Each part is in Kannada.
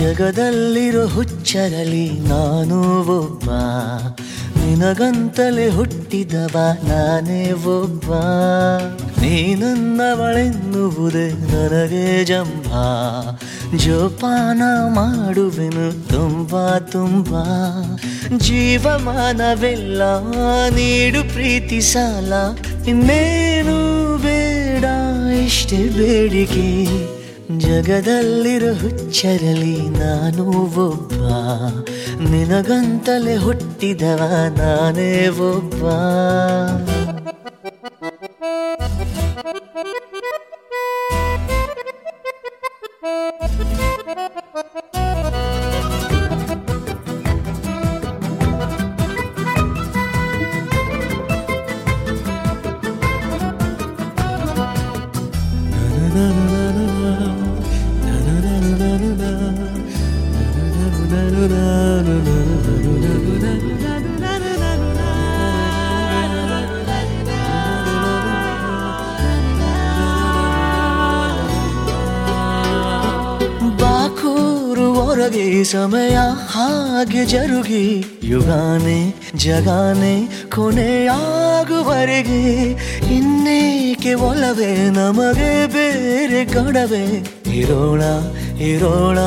ಜಗದಲ್ಲಿರೋ ಹುಚ್ಚರಲಿ ನಾನು ಒಬ್ಬ. ನಿನಗಂತಲೇ ಹುಟ್ಟಿದವ ನಾನೇ ಒಬ್ಬ. ನೀನನ್ನವಳೆನ್ನುವುದೇ ನನಗೆ ಜಂಬ. ಜೋಪಾನ ಮಾಡುವೆನು ತುಂಬ ತುಂಬ. ಜೀವಮಾನವೆಲ್ಲ ನೀಡು ಪ್ರೀತಿ ಸಾಲ. ಇನ್ನೇನು ಬೇಡ, ಇಷ್ಟೇ ಬೇಡಿಕೆ. ಜಗದಲ್ಲಿರೋ ಹುಚ್ಚರಲಿ ನಾನು ಒಬ್ಬ. ನಿನಗಂತಲೇ ಹುಟ್ಟಿದವ ನಾನೇ ಒಬ್ಬ. ಬಾಕೂರು ಸಮಯ ಹಾಗೆ ಜರುಗಿ. ಯುಗಾನೆ, ಜಗಾನೆ, ಕೊನೆಯಾಗುವರೆಗೆ ಇನ್ನೇಕೆ ಒಲವೇ? ನಮಗೆ ಬೇರೆ ಕಡವೆ. ಇರೋಣ ಇರೋಣ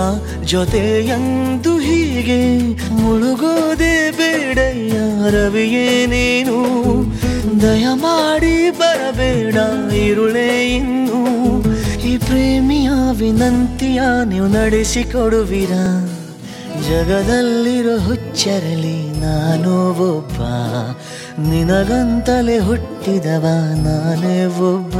ಜೊತೆಯಂದು ಹೀಗೆ. ಮುಳುಗೋದೆ ಬೇಡಯ್ಯ, ರವಿಯೇ ನೀನು. ದಯಮಾಡಿ ಬರಬೇಡ, ಇರುಳೆ ಇನ್ನು ವಿನಂತಿಯ ನೀವು ನಡೆಸಿಕೊಡುವಿರ. ಜಗದಲ್ಲಿರೋ ಹುಚ್ಚರಲಿ ನಾನು ಒಬ್ಬ. ನಿನಗಂತಲೇ ಹುಟ್ಟಿದವ ನಾನೇ ಒಬ್ಬ.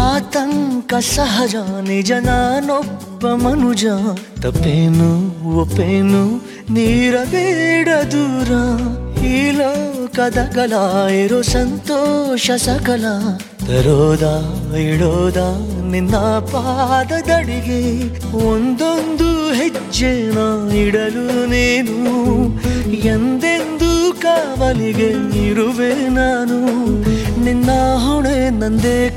ಆತಂಕ ಸಹಜ, ನಿಜ ನಾನೊಬ್ಬ ಮನುಜ. ತಪ್ಪೇನು, ಒಪ್ಪೇನು, ನೀರಬೇಡ ದೂರ. ಈ ಲೋಕದ ಕಲಾ, ಇರೋ ಸಂತೋಷ ಸಕಲ. ತರೋದ ಇಡೋದ ನಿನ್ನ ಪಾದದಡಿಗೆ. ಒಂದೊಂದು ಹೆಜ್ಜೆನ ಇಡಲು ನೀನು. ಎಂದೆಂದು ಕಾವಲಿಗೆ ಇರುವೆ ನಾನು. ನಂದೇ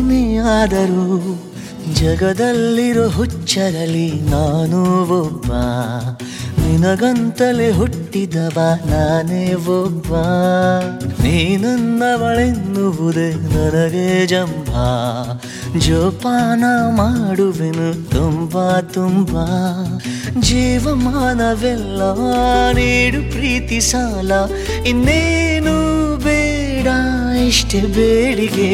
ನೀ ಆದರೂ ಜಗದಲ್ಲಿರೋ ಹುಚ್ಚರಲಿ ನಾನು ಒಬ್ಬ. ನಿನಗಂತಲೇ ಹುಟ್ಟಿದವ ನಾನೇ ಒಬ್ಬ. ನೀನನ್ನವಳೆನ್ನುವುದೇ ನನಗೆ ಜಂಬ. ಜೋಪಾನ ಮಾಡುವೆನು ತುಂಬ ತುಂಬ. ಜೀವಮಾನವೆಲ್ಲ ನೀಡು ಪ್ರೀತಿ ಸಾಲ ಇನ್ನೇನು ಬೇಡ ಇಷ್ಟೇ ಬೇಡಿಗೆ